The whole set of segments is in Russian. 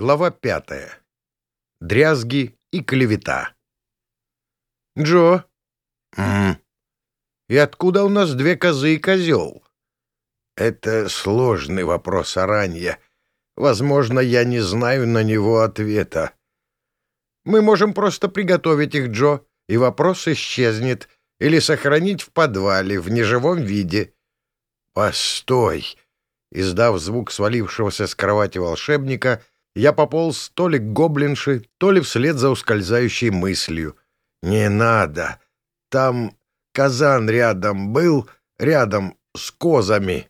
Глава пятая. Дрязги и клевета. Джо. М И откуда у нас две козы и козел? Это сложный вопрос, Аранья. Возможно, я не знаю на него ответа. Мы можем просто приготовить их, Джо, и вопрос исчезнет, или сохранить в подвале в неживом виде. Постой! Издав звук свалившегося с кровати волшебника, я пополз то ли к гоблинши, то ли вслед за ускользающей мыслью. «Не надо! Там казан рядом был, рядом с козами».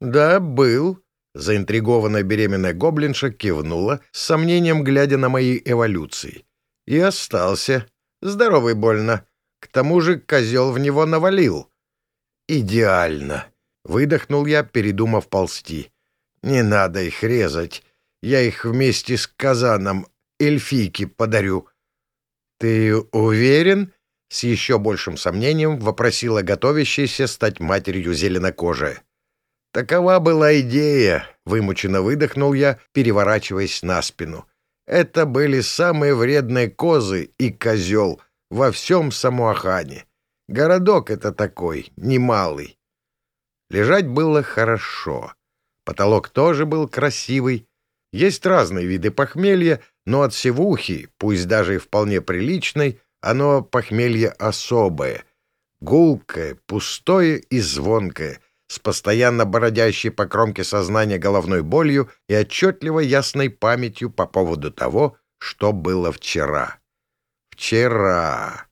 «Да, был», — заинтригованная беременная гоблинша кивнула, с сомнением глядя на мои эволюции. «И остался. Здоровый больно. К тому же козел в него навалил». «Идеально!» — выдохнул я, передумав ползти. «Не надо их резать. Я их вместе с казаном эльфийке подарю». «Ты уверен?» — с еще большим сомнением вопросила готовящаяся стать матерью зеленокожая. «Такова была идея», — вымученно выдохнул я, переворачиваясь на спину. «Это были самые вредные козы и козел во всем Самуахане. Городок это такой, немалый». Лежать было хорошо. Потолок тоже был красивый, есть разные виды похмелья, но от севухи, пусть даже и вполне приличной, оно похмелье особое. Гулкое, пустое и звонкое, с постоянно бородящей по кромке сознания головной болью и отчетливо ясной памятью по поводу того, что было вчера. Вчера.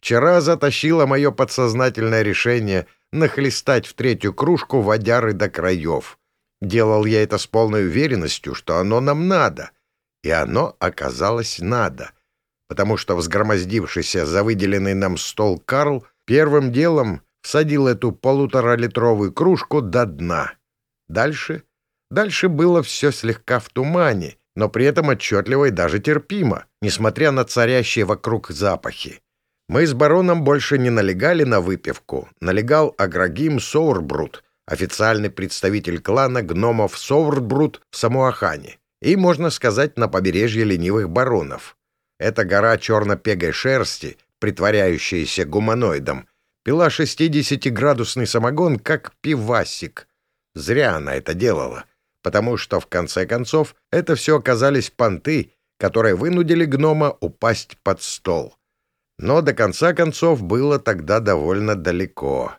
Вчера затащило мое подсознательное решение нахлестать в третью кружку водяры до краев — Делал я это с полной уверенностью, что оно нам надо. И оно оказалось надо. Потому что взгромоздившийся за выделенный нам стол Карл первым делом всадил эту полуторалитровую кружку до дна. Дальше? Дальше было все слегка в тумане, но при этом отчетливо и даже терпимо, несмотря на царящие вокруг запахи. Мы с бароном больше не налегали на выпивку, налегал Аграгим Соурбрут, официальный представитель клана гномов Соврбрут в Самуахане и, можно сказать, на побережье ленивых баронов. Эта гора черно-пегой шерсти, притворяющаяся гуманоидом, пила 60-градусный самогон, как пивасик. Зря она это делала, потому что, в конце концов, это все оказались понты, которые вынудили гнома упасть под стол. Но до конца концов было тогда довольно далеко.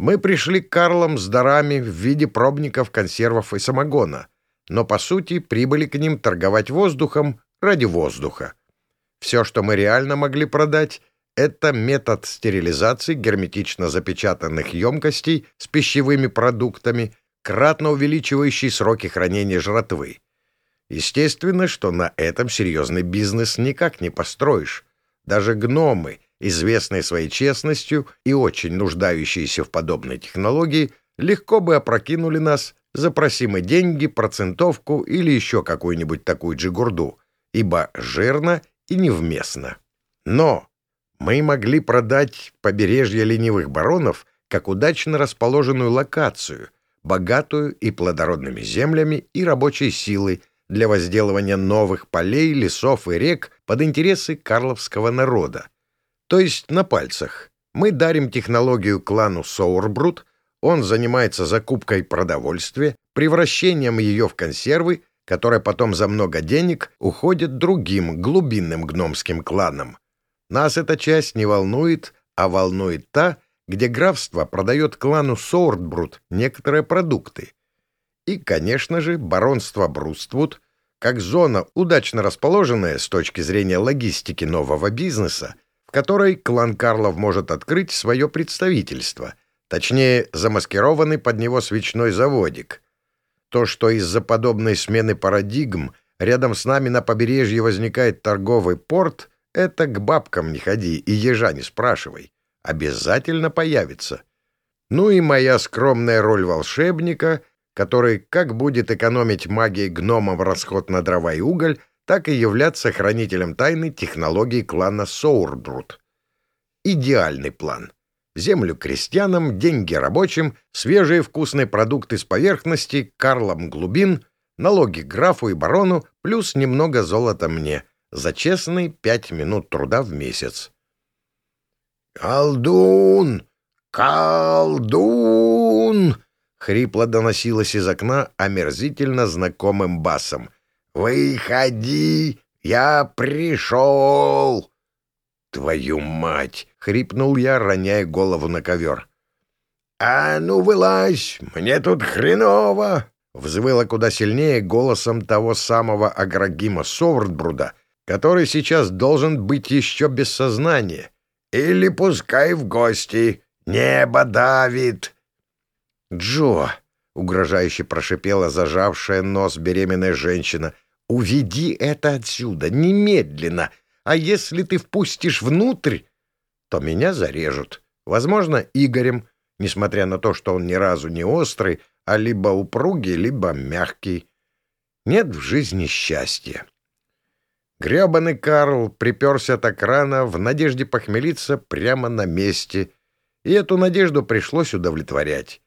Мы пришли к Карлам с дарами в виде пробников, консервов и самогона, но, по сути, прибыли к ним торговать воздухом ради воздуха. Все, что мы реально могли продать, это метод стерилизации герметично запечатанных емкостей с пищевыми продуктами, кратно увеличивающий сроки хранения жратвы. Естественно, что на этом серьезный бизнес никак не построишь. Даже гномы — известные своей честностью и очень нуждающиеся в подобной технологии, легко бы опрокинули нас, запроси мы деньги, процентовку или еще какую-нибудь такую джигурду, ибо жирно и невместно. Но мы могли продать побережье ленивых баронов как удачно расположенную локацию, богатую и плодородными землями и рабочей силой для возделывания новых полей, лесов и рек под интересы карловского народа, то есть на пальцах. Мы дарим технологию клану Соурбрут, он занимается закупкой продовольствия, превращением ее в консервы, которые потом за много денег уходят другим глубинным гномским кланам. Нас эта часть не волнует, а волнует та, где графство продает клану Соурбрут некоторые продукты. И, конечно же, баронство Бруствуд, как зона, удачно расположенная с точки зрения логистики нового бизнеса, в которой клан Карлов может открыть свое представительство, точнее, замаскированный под него свечной заводик. То, что из-за подобной смены парадигм рядом с нами на побережье возникает торговый порт, это к бабкам не ходи и ежа не спрашивай. Обязательно появится. Ну и моя скромная роль волшебника, который как будет экономить магией гномом расход на дрова и уголь, так и являться хранителем тайны технологий клана Соурдрут. Идеальный план. Землю крестьянам, деньги рабочим, свежие вкусные продукты с поверхности, Карлом глубин, налоги графу и барону, плюс немного золота мне, за честные пять минут труда в месяц. «Колдун! Колдун!» — хрипло доносилось из окна омерзительно знакомым басом. «Выходи! Я пришел!» «Твою мать!» — хрипнул я, роняя голову на ковер. «А ну, вылазь! Мне тут хреново!» — взвыла куда сильнее голосом того самого Аграгима Совардбруда, который сейчас должен быть еще без сознания. «Или пускай в гости! Небо давит!» «Джо!» — угрожающе прошипела зажавшая нос беременная женщина. «Уведи это отсюда, немедленно! А если ты впустишь внутрь, то меня зарежут. Возможно, Игорем, несмотря на то, что он ни разу не острый, а либо упругий, либо мягкий. Нет в жизни счастья. Гребаный Карл приперся так рано в надежде похмелиться прямо на месте, и эту надежду пришлось удовлетворять.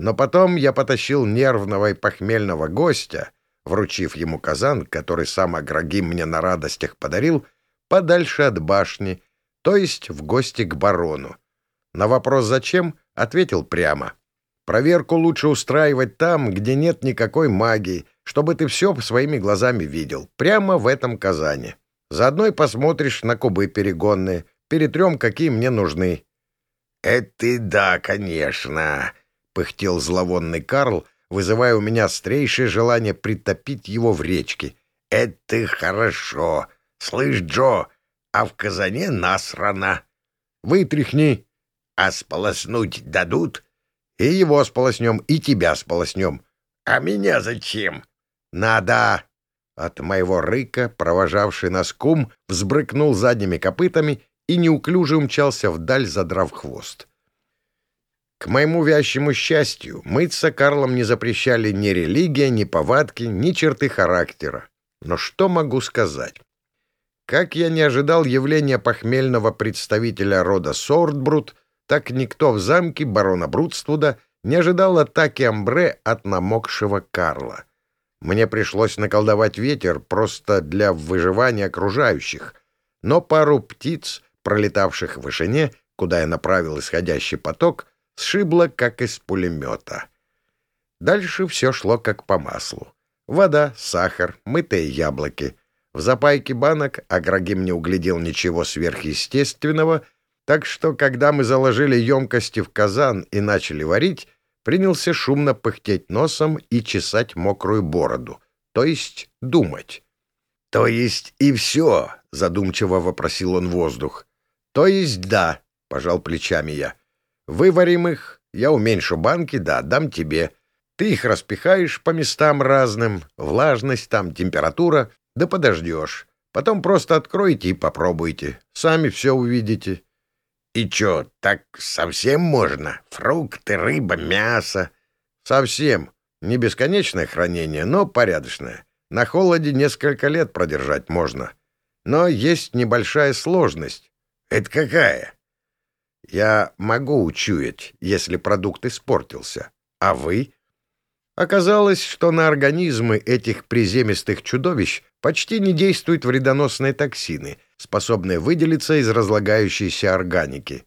Но потом я потащил нервного и похмельного гостя, вручив ему казан, который сам Аграгим мне на радостях подарил, подальше от башни, то есть в гости к барону. На вопрос «зачем?» ответил прямо. «Проверку лучше устраивать там, где нет никакой магии, чтобы ты все своими глазами видел, прямо в этом казане. Заодно и посмотришь на кубы перегонные, перетрем, какие мне нужны». «Это да, конечно», — пыхтел зловонный Карл, вызывая у меня острейшее желание притопить его в речке. «Это хорошо. Слышь, Джо, а в казане насрано. Вытряхни. А сполоснуть дадут? И его сполоснем, и тебя сполоснем. А меня зачем? Надо. От моего рыка, провожавший нас кум, взбрыкнул задними копытами и неуклюже умчался вдаль, задрав хвост. К моему вящему счастью, мыться Карлом не запрещали ни религия, ни повадки, ни черты характера. Но что могу сказать? Как я не ожидал явления похмельного представителя рода Сордбрут, так никто в замке барона Брутствуда не ожидал атаки Амбре от намокшего Карла. Мне пришлось наколдовать ветер просто для выживания окружающих, но пару птиц, пролетавших в вышине, куда я направил исходящий поток, сшибло, как из пулемета. Дальше все шло как по маслу. Вода, сахар, мытые яблоки — в запайке банок Аграгим не углядел ничего сверхъестественного, так что, когда мы заложили емкости в казан и начали варить, принялся шумно пыхтеть носом и чесать мокрую бороду, то есть думать. — То есть и все? — задумчиво вопросил он воздух. — То есть да, — пожал плечами я. — Выварим их, я уменьшу банки, да, дам тебе. Ты их распихаешь по местам разным, влажность там, температура, да подождешь. Потом просто откройте и попробуйте. Сами все увидите. И чё, так совсем можно? Фрукты, рыба, мясо? Совсем. Не бесконечное хранение, но порядочное. На холоде несколько лет продержать можно. Но есть небольшая сложность. Это какая? Я могу учуять, если продукт испортился. А вы? Оказалось, что на организмы этих приземистых чудовищ почти не действуют вредоносные токсины, способные выделиться из разлагающейся органики.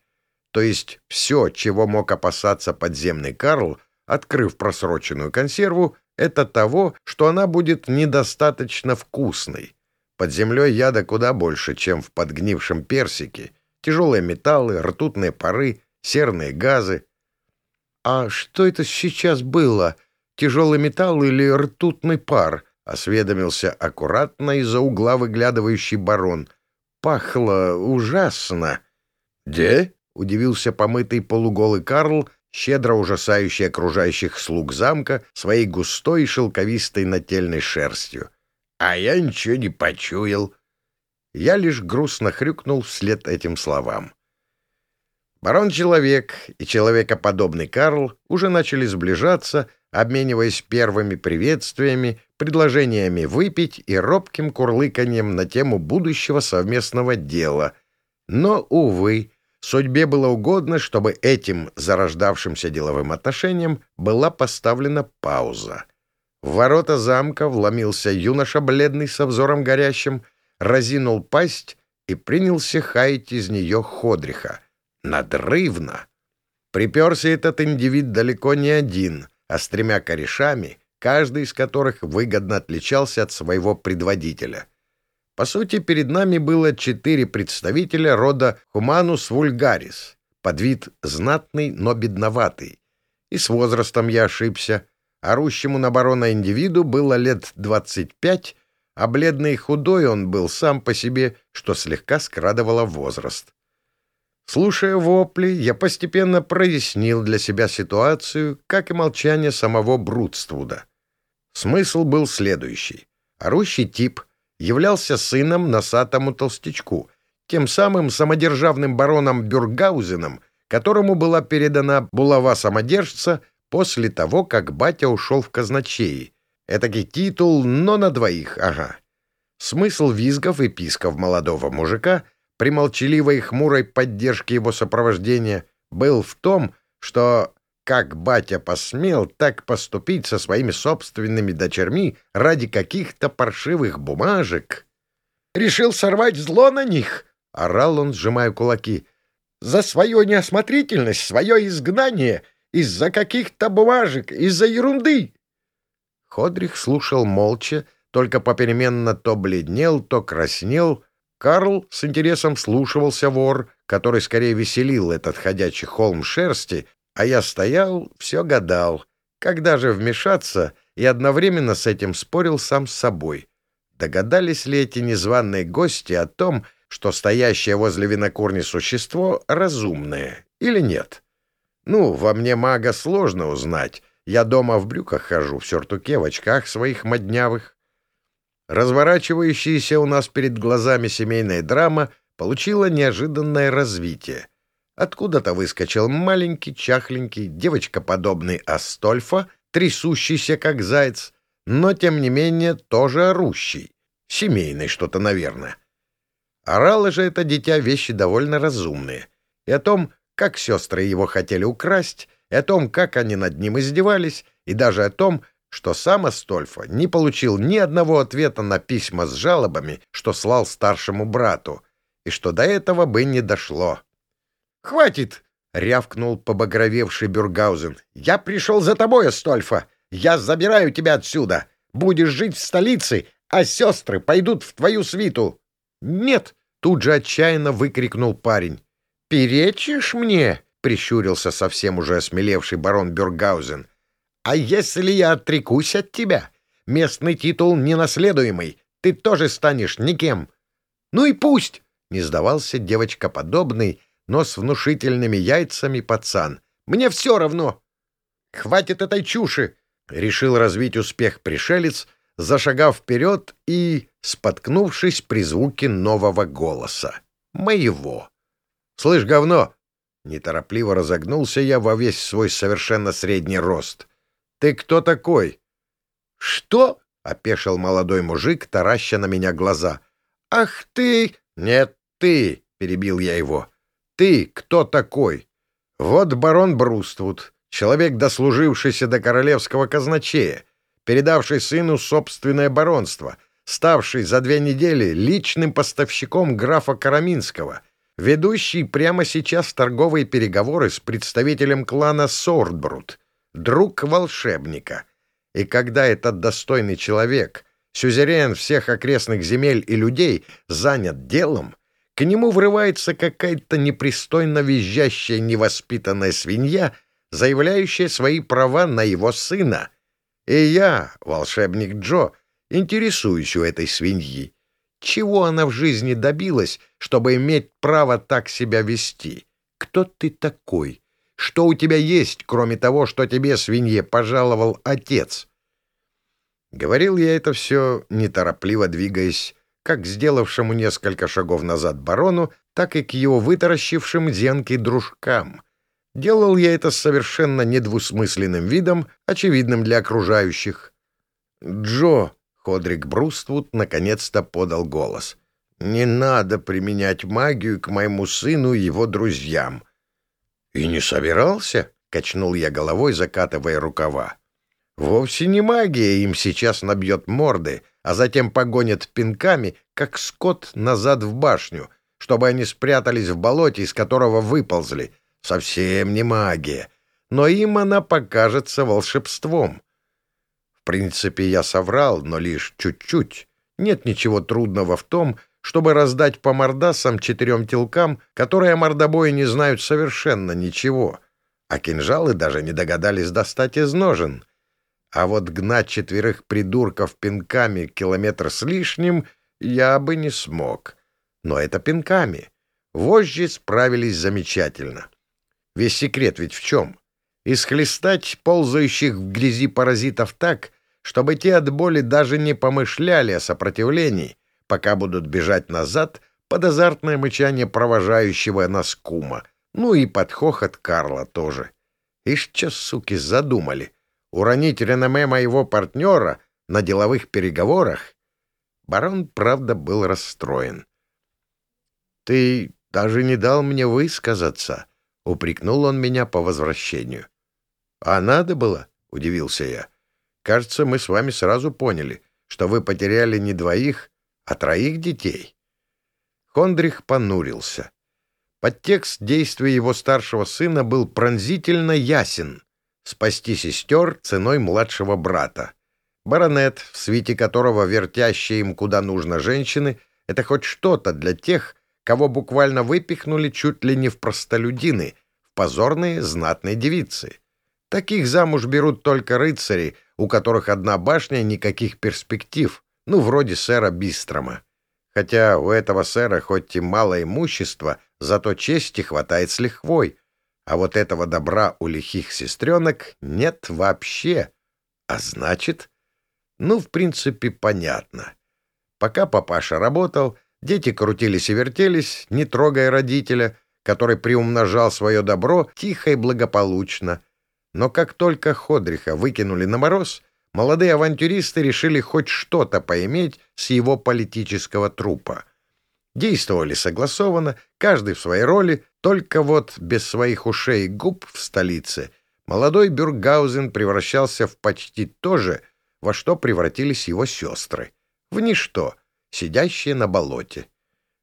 То есть все, чего мог опасаться подземный Карл, открыв просроченную консерву, это того, что она будет недостаточно вкусной. Под землей яда куда больше, чем в подгнившем персике. Тяжелые металлы, ртутные пары, серные газы. «А что это сейчас было? Тяжелый металл или ртутный пар?» — осведомился аккуратно из-за угла выглядывающий барон. «Пахло ужасно». «Де?» — удивился помытый полуголый Карл, щедро ужасающий окружающих слуг замка своей густой шелковистой нательной шерстью. «А я ничего не почуял». Я лишь грустно хрюкнул вслед этим словам. Барон-человек и человекоподобный Карл уже начали сближаться, обмениваясь первыми приветствиями, предложениями выпить и робким курлыканьем на тему будущего совместного дела. Но, увы, судьбе было угодно, чтобы этим зарождавшимся деловым отношениям была поставлена пауза. В ворота замка вломился юноша бледный со взором горящим, разинул пасть и принялся хаять из нее Ходриха. Надрывно. Приперся этот индивид далеко не один, а с тремя корешами, каждый из которых выгодно отличался от своего предводителя. По сути, перед нами было четыре представителя рода Humanus vulgaris, под вид знатный, но бедноватый. И с возрастом я ошибся. Орущему на барона индивиду было лет двадцать пять, а бледный и худой он был сам по себе, что слегка скрадывало возраст. Слушая вопли, я постепенно прояснил для себя ситуацию, как и молчание самого Брудствуда. Смысл был следующий. Орущий тип являлся сыном носатому толстячку, тем самым самодержавным бароном Бюргаузеном, которому была передана булава самодержца после того, как батя ушел в казначеи. Этакий титул, но на двоих, ага. Смысл визгов и писков молодого мужика при молчаливой и хмурой поддержке его сопровождения был в том, что как батя посмел так поступить со своими собственными дочерьми ради каких-то паршивых бумажек. «Решил сорвать зло на них!» — орал он, сжимая кулаки. «За свою неосмотрительность, свое изгнание, из-за каких-то бумажек, из-за ерунды!» Ходрих слушал молча, только попеременно то бледнел, то краснел. Карл с интересом слушался вор, который скорее веселил этот ходячий холм шерсти, а я стоял, все гадал, когда же вмешаться, и одновременно с этим спорил сам с собой. Догадались ли эти незваные гости о том, что стоящее возле винокурни существо разумное или нет? Ну, во мне мага сложно узнать, я дома в брюках хожу, в сюртуке, в очках своих моднявых. Разворачивающаяся у нас перед глазами семейная драма получила неожиданное развитие. Откуда-то выскочил маленький, чахленький, девочкоподобный Астольфа, трясущийся, как заяц, но, тем не менее, тоже орущий. Семейный что-то, наверное. Орало же это дитя вещи довольно разумные. И о том, как сестры его хотели украсть, и о том, как они над ним издевались, и даже о том, что сам Астольфа не получил ни одного ответа на письма с жалобами, что слал старшему брату, и что до этого бы не дошло. «Хватит!» — рявкнул побагровевший Бюргаузен. «Я пришел за тобой, Астольфа! Я забираю тебя отсюда! Будешь жить в столице, а сестры пойдут в твою свиту!» «Нет!» — тут же отчаянно выкрикнул парень. «Перечишь мне?» Прищурился совсем уже осмелевший барон Бюргаузен. «А если я отрекусь от тебя? Местный титул ненаследуемый, ты тоже станешь никем». «Ну и пусть!» — не сдавался девочкоподобный, но с внушительными яйцами пацан. «Мне все равно!» «Хватит этой чуши!» — решил развить успех пришелец, зашагав вперед и споткнувшись при звуке нового голоса. Моего. «Слышь, говно, Неторопливо разогнулся я во весь свой совершенно средний рост. «Ты кто такой?» «Что?» — опешил молодой мужик, тараща на меня глаза. «Ах ты!» «Нет, ты!» — перебил я его. «Ты кто такой?» «Вот барон Бруствуд, человек, дослужившийся до королевского казначея, передавший сыну собственное баронство, ставший за две недели личным поставщиком графа Караминского — ведущий прямо сейчас торговые переговоры с представителем клана Сордбрут, друг волшебника. И когда этот достойный человек, сюзерен всех окрестных земель и людей, занят делом, к нему врывается какая-то непристойно визжащая невоспитанная свинья, заявляющая свои права на его сына. И я, волшебник Джо, интересуюсь у этой свиньи. Чего она в жизни добилась, чтобы иметь право так себя вести? Кто ты такой? Что у тебя есть, кроме того, что тебе, свинье, пожаловал отец?» Говорил я это все, неторопливо двигаясь, как сделавшему несколько шагов назад барону, так и к его вытаращившим зенки дружкам. Делал я это с совершенно недвусмысленным видом, очевидным для окружающих. «Джо», Ходрик Бруствуд наконец-то подал голос. «Не надо применять магию к моему сыну и его друзьям». «И не собирался?» — качнул я головой, закатывая рукава. Вовсе не магия им сейчас набьет морды, а затем погонит пинками, как скот назад в башню, чтобы они спрятались в болоте, из которого выползли. Совсем не магия. Но им она покажется волшебством. В принципе, я соврал, но лишь чуть-чуть. Нет ничего трудного в том, чтобы раздать по мордасам четырем телкам, которые о мордобое не знают совершенно ничего, а кинжалы даже не догадались достать из ножен. А вот гнать четверых придурков пинками километр с лишним я бы не смог. Но это пинками. Вожжи справились замечательно. Весь секрет ведь в чем? Исхлестать ползающих в грязи паразитов так, чтобы те от боли даже не помышляли о сопротивлении, пока будут бежать назад под азартное мычание провожающего нас кума, ну и под хохот Карла тоже. Ишь, че, суки, задумали. Уронить реноме моего партнера на деловых переговорах? Барон, правда, был расстроен. — Ты даже не дал мне высказаться, — упрекнул он меня по возвращению. — А надо было, — удивился я. — Кажется, мы с вами сразу поняли, что вы потеряли не двоих, а троих детей. Хондрих понурился. Подтекст действия его старшего сына был пронзительно ясен — спасти сестер ценой младшего брата. Баронет, в свете которого вертящие им куда нужно женщины, это хоть что-то для тех, кого буквально выпихнули чуть ли не в простолюдины, в позорные знатные девицы. Таких замуж берут только рыцари, у которых одна башня никаких перспектив, ну, вроде сэра Бистрома. Хотя у этого сэра хоть и мало имущества, зато чести хватает с лихвой, а вот этого добра у лихих сестренок нет вообще. А значит... Ну, в принципе, понятно. Пока папаша работал, дети крутились и вертелись, не трогая родителя, который приумножал свое добро тихо и благополучно. Но как только Ходриха выкинули на мороз — молодые авантюристы решили хоть что-то поиметь с его политического трупа. Действовали согласованно, каждый в своей роли, только вот без своих ушей и губ в столице молодой Бюргаузен превращался в почти то же, во что превратились его сестры. В ничто, сидящие на болоте.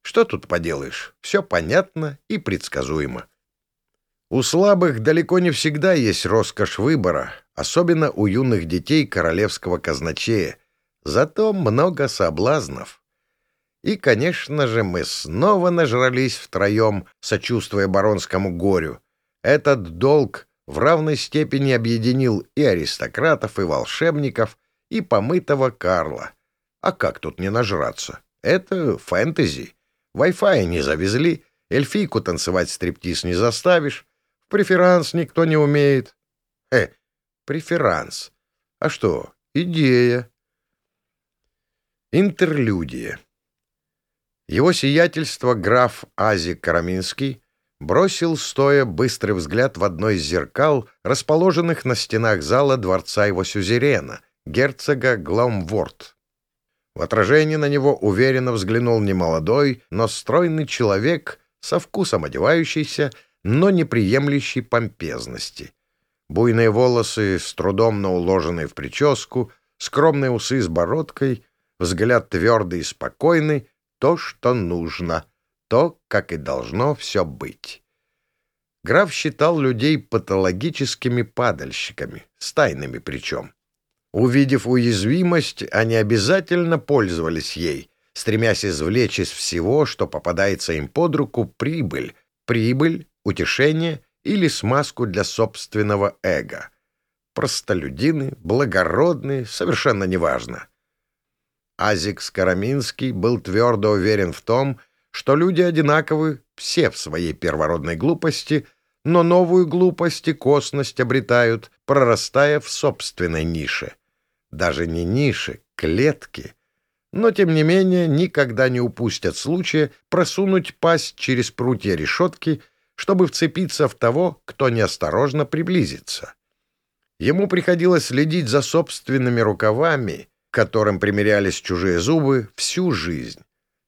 Что тут поделаешь? Все понятно и предсказуемо. У слабых далеко не всегда есть роскошь выбора, особенно у юных детей королевского казначея. Зато много соблазнов. И, конечно же, мы снова нажрались втроем, сочувствуя баронскому горю. Этот долг в равной степени объединил и аристократов, и волшебников, и помытого Карла. А как тут не нажраться? Это фэнтези. Вай-фай не завезли, эльфийку танцевать стриптиз не заставишь, преферанс никто не умеет. Э, преферанс. А что, идея. Интерлюдия. Его сиятельство граф Ази Караминский бросил стоя быстрый взгляд в одно из зеркал, расположенных на стенах зала дворца его сюзерена, герцога Гламворт. В отражении на него уверенно взглянул немолодой, но стройный человек, со вкусом одевающийся, но не приемлющий помпезности — Буйные волосы, с трудом но уложенные в прическу, скромные усы с бородкой, взгляд твердый и спокойный — то, что нужно, то, как и должно все быть. Граф считал людей патологическими падальщиками, стайными причем. Увидев уязвимость, они обязательно пользовались ей, стремясь извлечь из всего, что попадается им под руку, прибыль, прибыль, утешение — или смазку для собственного эго. Простолюдины, благородные, совершенно неважно. Азик Скороминский был твердо уверен в том, что люди одинаковы все в своей первородной глупости, но новую глупость и косность обретают, прорастая в собственной нише. Даже не нише, клетки. Но, тем не менее, никогда не упустят случая просунуть пасть через прутья решетки чтобы вцепиться в того, кто неосторожно приблизится. Ему приходилось следить за собственными рукавами, которым примерялись чужие зубы, всю жизнь.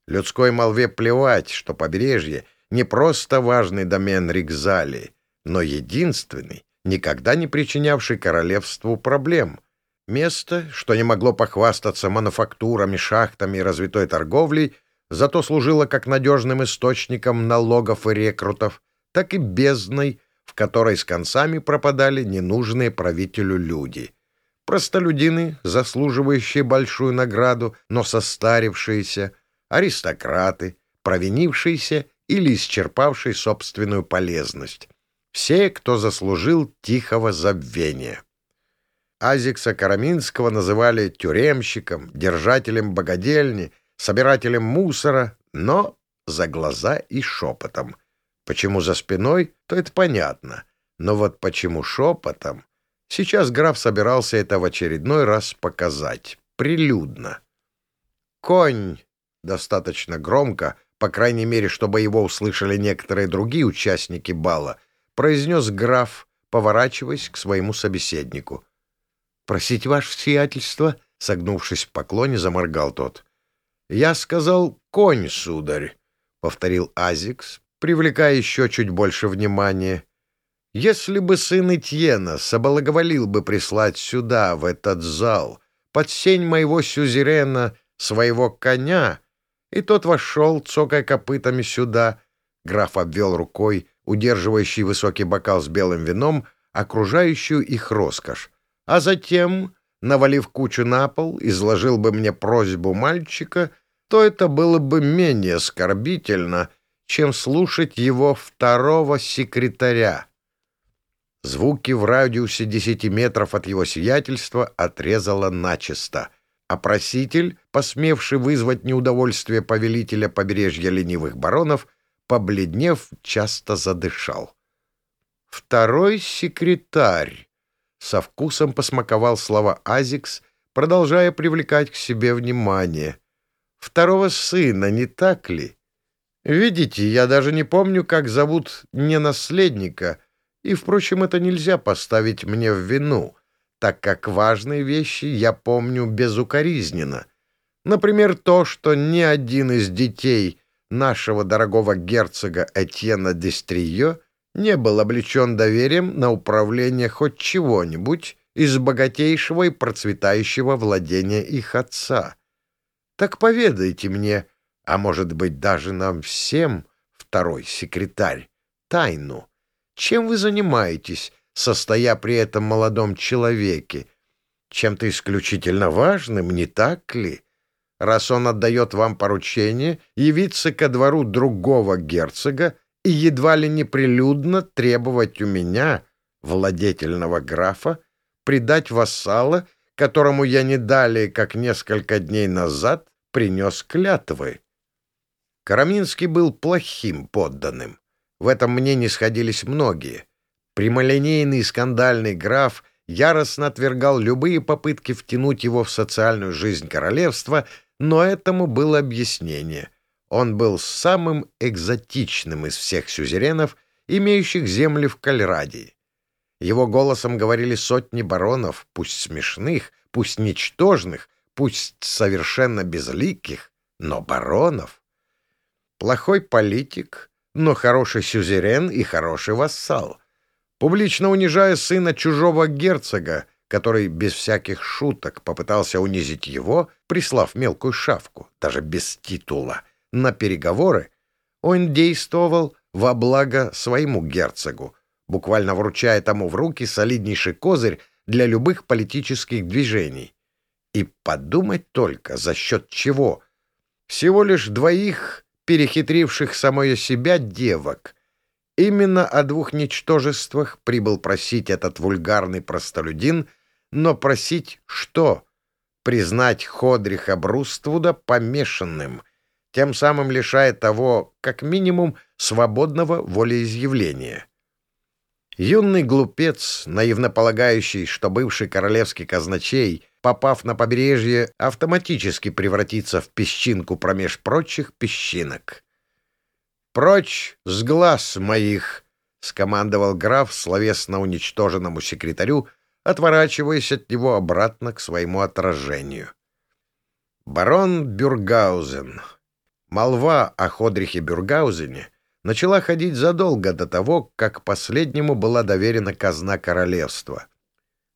Людской молве плевать, что побережье не просто важный домен Ригзали, но единственный, никогда не причинявший королевству проблем. Место, что не могло похвастаться мануфактурами, шахтами и развитой торговлей, зато служило как надежным источником налогов и рекрутов, так и бездной, в которой с концами пропадали ненужные правителю люди. Простолюдины, заслуживающие большую награду, но состарившиеся, аристократы, провинившиеся или исчерпавшие собственную полезность. Все, кто заслужил тихого забвения. Азикса Караминского называли тюремщиком, держателем богадельни, собирателем мусора, но за глаза и шепотом. Почему за спиной, то это понятно. Но вот почему шепотом? Сейчас граф собирался это в очередной раз показать. Прилюдно. «Конь!» Достаточно громко, по крайней мере, чтобы его услышали некоторые другие участники бала, произнес граф, поворачиваясь к своему собеседнику — «Просить ваше сиятельство?» — согнувшись в поклоне, заморгал тот. «Я сказал «конь, сударь», — повторил Азикс, привлекая еще чуть больше внимания. «Если бы сын Этьена соблаговолил бы прислать сюда, в этот зал, под сень моего сюзерена, своего коня, и тот вошел, цокая копытами сюда», — граф обвел рукой, удерживающий высокий бокал с белым вином, окружающую их роскошь а затем, навалив кучу на пол, изложил бы мне просьбу мальчика, то это было бы менее оскорбительно, чем слушать его второго секретаря. Звуки в радиусе десяти метров от его сиятельства отрезало начисто, а проситель, посмевший вызвать неудовольствие повелителя побережья ленивых баронов, побледнев, часто задышал. Второй секретарь со вкусом посмаковал слова Азикс, продолжая привлекать к себе внимание. «Второго сына, не так ли? Видите, я даже не помню, как зовут не наследника, и, впрочем, это нельзя поставить мне в вину, так как важные вещи я помню безукоризненно. Например, то, что ни один из детей нашего дорогого герцога Этьена Дестриё не был облечен доверием на управление хоть чего-нибудь из богатейшего и процветающего владения их отца. Так поведайте мне, а может быть даже нам всем, второй секретарь, тайну. Чем вы занимаетесь, состоя при этом молодом человеке? Чем-то исключительно важным, не так ли? Раз он отдает вам поручение явиться ко двору другого герцога, и едва ли не прилюдно требовать у меня, владетельного графа, предать вассала, которому я не далее, как несколько дней назад, принес клятвы. Караминский был плохим подданным. В этом мне не сходились многие. Прямолинейный скандальный граф яростно отвергал любые попытки втянуть его в социальную жизнь королевства, но этому было объяснение. Он был самым экзотичным из всех сюзеренов, имеющих земли в Кальрадии. Его голосом говорили сотни баронов, пусть смешных, пусть ничтожных, пусть совершенно безликих, но баронов. Плохой политик, но хороший сюзерен и хороший вассал. Публично унижая сына чужого герцога, который без всяких шуток попытался унизить его, прислав мелкую шавку, даже без титула — на переговоры, он действовал во благо своему герцогу, буквально вручая тому в руки солиднейший козырь для любых политических движений. И подумать только, за счет чего. Всего лишь двоих перехитривших самое себя девок. Именно о двух ничтожествах прибыл просить этот вульгарный простолюдин, но просить что? Признать Ходриха Бруствуда помешанным — тем самым лишая того, как минимум, свободного волеизъявления. Юный глупец, наивно полагающий, что бывший королевский казначей, попав на побережье, автоматически превратится в песчинку промеж прочих песчинок. «Прочь с глаз моих!» — скомандовал граф словесно уничтоженному секретарю, отворачиваясь от него обратно к своему отражению. Барон Бюргаузен Молва о Ходрихе Бюргаузене начала ходить задолго до того, как последнему была доверена казна королевства.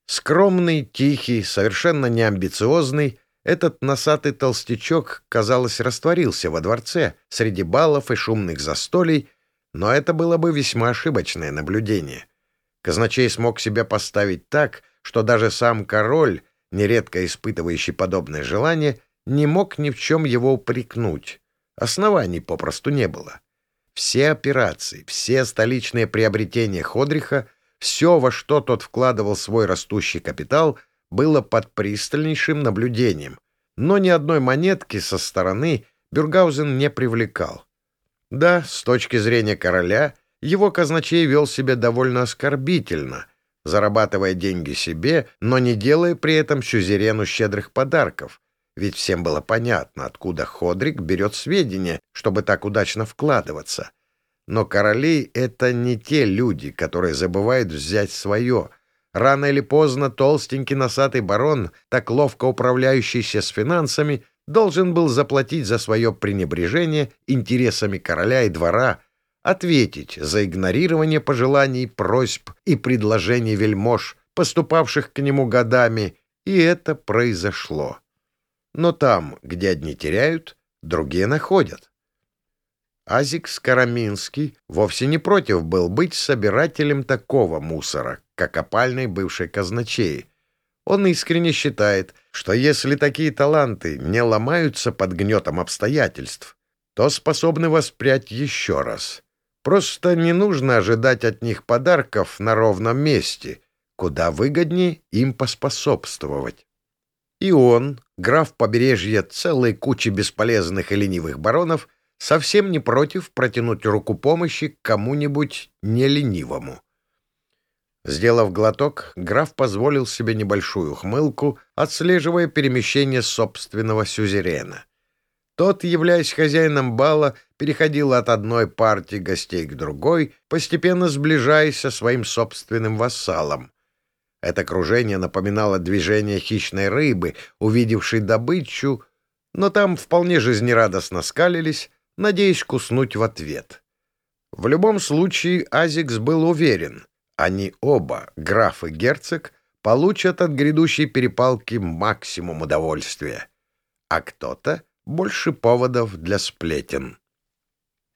Скромный, тихий, совершенно неамбициозный, этот носатый толстячок, казалось, растворился во дворце среди балов и шумных застолий, но это было бы весьма ошибочное наблюдение. Казначей смог себя поставить так, что даже сам король, нередко испытывающий подобное желание, не мог ни в чем его упрекнуть. Оснований попросту не было. Все операции, все столичные приобретения Ходриха, все, во что тот вкладывал свой растущий капитал, было под пристальнейшим наблюдением, но ни одной монетки со стороны Бюргаузен не привлекал. Да, с точки зрения короля, его казначей вел себя довольно оскорбительно, зарабатывая деньги себе, но не делая при этом сюзерену щедрых подарков, ведь всем было понятно, откуда Ходрик берет сведения, чтобы так удачно вкладываться. Но короли — это не те люди, которые забывают взять свое. Рано или поздно толстенький носатый барон, так ловко управляющийся с финансами, должен был заплатить за свое пренебрежение интересами короля и двора, ответить за игнорирование пожеланий, просьб и предложений вельмож, поступавших к нему годами, и это произошло. Но там, где одни теряют, другие находят. Азик Скороминский вовсе не против был быть собирателем такого мусора, как опальный бывший казначей. Он искренне считает, что если такие таланты не ломаются под гнетом обстоятельств, то способны воспрять еще раз. Просто не нужно ожидать от них подарков на ровном месте, куда выгоднее им поспособствовать. И он, граф побережья целой кучи бесполезных и ленивых баронов, совсем не против протянуть руку помощи кому-нибудь неленивому. Сделав глоток, граф позволил себе небольшую хмылку, отслеживая перемещение собственного сюзерена. Тот, являясь хозяином бала, переходил от одной партии гостей к другой, постепенно сближаясь со своим собственным вассалом. Это кружение напоминало движение хищной рыбы, увидевшей добычу, но там вполне жизнерадостно скалились, надеясь куснуть в ответ. В любом случае Азикс был уверен, они оба, граф и герцог, получат от грядущей перепалки максимум удовольствия, а кто-то — больше поводов для сплетен.